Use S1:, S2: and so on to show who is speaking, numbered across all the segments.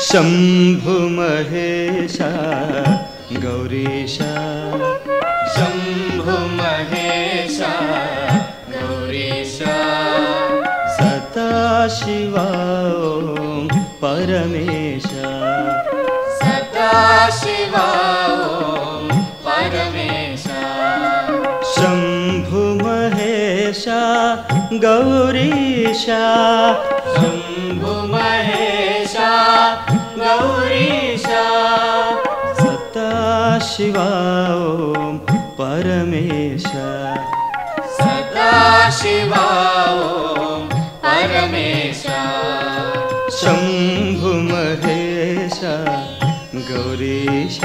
S1: शम्भु महेश गौरीश।
S2: शम्भु महेश गौरीश।
S1: सदा शिवा परमेश।
S2: सदा शिवा परमेश।
S1: शम्भु महेश गौरीश।
S2: महेश गौरीश।
S1: सदा शिवा परमेश।
S2: सदा शिवा परमेश।
S1: शम्भु महेश गौरीश।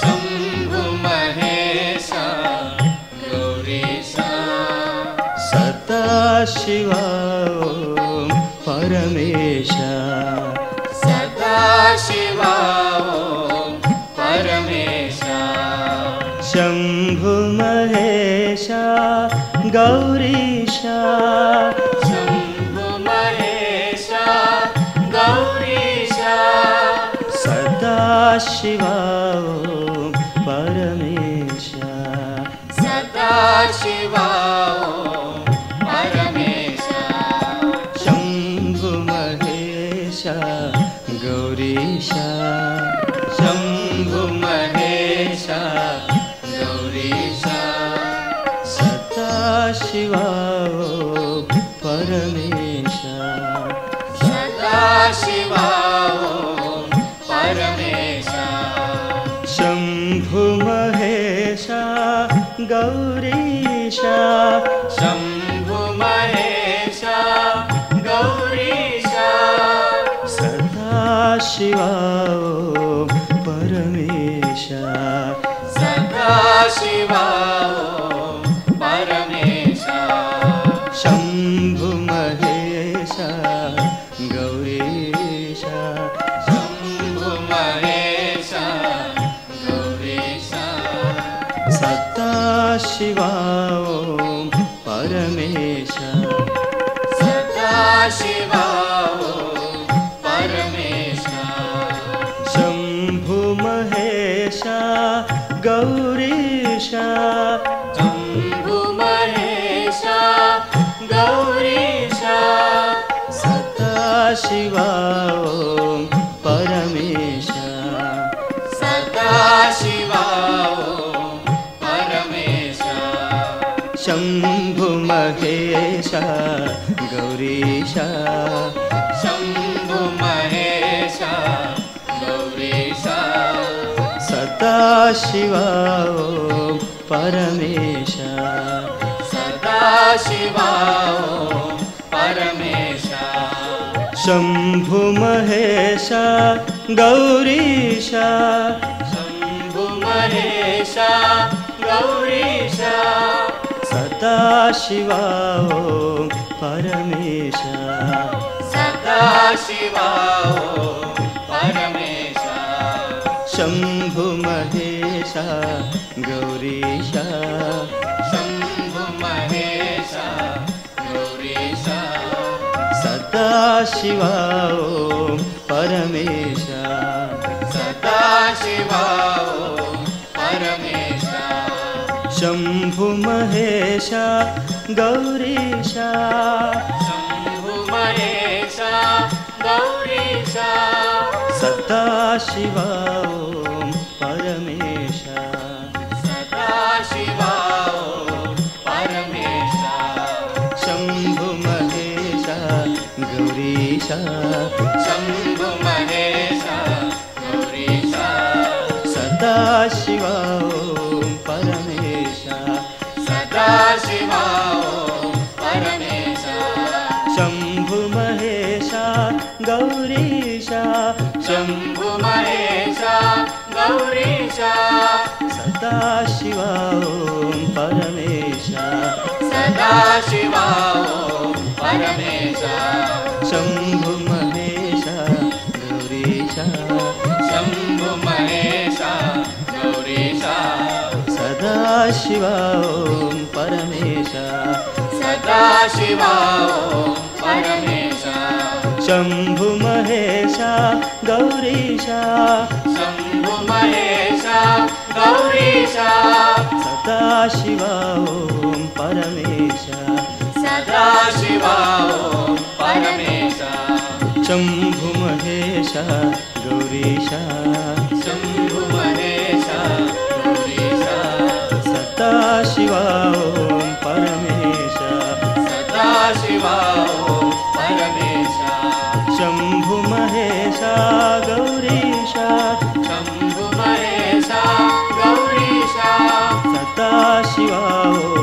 S2: शम्भु महेश गौरीश।
S1: सदा शिवा परमेश महेश गौरीश।
S2: शम्भु महेश गौरीश।
S1: सदा शिवा परमेश।
S2: सदा शिवा परमेश।
S1: शम्भु महेश गौरीश।
S2: शम्भु महेश
S1: शिवा परमेश
S2: सदा शिवा परमेश
S1: शम्भु महेश गौरीश
S2: शम्भु महेश गौरीश
S1: सदा शिवा परमेश
S2: सदा शिवा
S1: शिवा परमेश महेश गौरीश।
S2: शम्भु महेश गौरीश।
S1: सदा शिवा परमेश।
S2: सदा शिवा परमेश।
S1: शम्भु महेश गौरीश।
S2: शम्भु महेश गौरीश।
S1: सदा शिवा परमेश।
S2: सदा शिवा परमेश।
S1: शम्भु महेश गौरीश।
S2: शम्भु महेश गौरीश।
S1: परमेश।
S2: सदा
S1: महेश गौरीशा।
S2: शम्भु महेशा गौरीशा।
S1: सदा शिवा परमेश।
S2: सदा शिवा परमेश।
S1: शम्भु महेश गौरीश।
S2: शम्भु महेश गौरीश।
S1: सदा शिवा परमेश।
S2: सदा शिवा परमेश
S1: शम्भु महेश गौरीश।
S2: शम्भु महेश गौरीश।
S1: सदा शिवा परमेश।
S2: सदा शिवा परमेश।
S1: शम्भु महेश गौरीश।
S2: शम्भु महेश गौरीश।
S1: सदा शिवा परमेश।
S2: सदा शिवा परमेश।
S1: शम्भु महेशा गौरीशा।
S2: शम्भु महेशा गौरीशा।
S1: सदाशिवा ॐ परमेश।
S2: सदा शिवा परमेश।
S1: शम्भु महेश गौरीशा
S2: शम्भुमहेशा गौरीशा।
S1: शम्भुमहेशा गौरीशा।
S2: तदा शिवा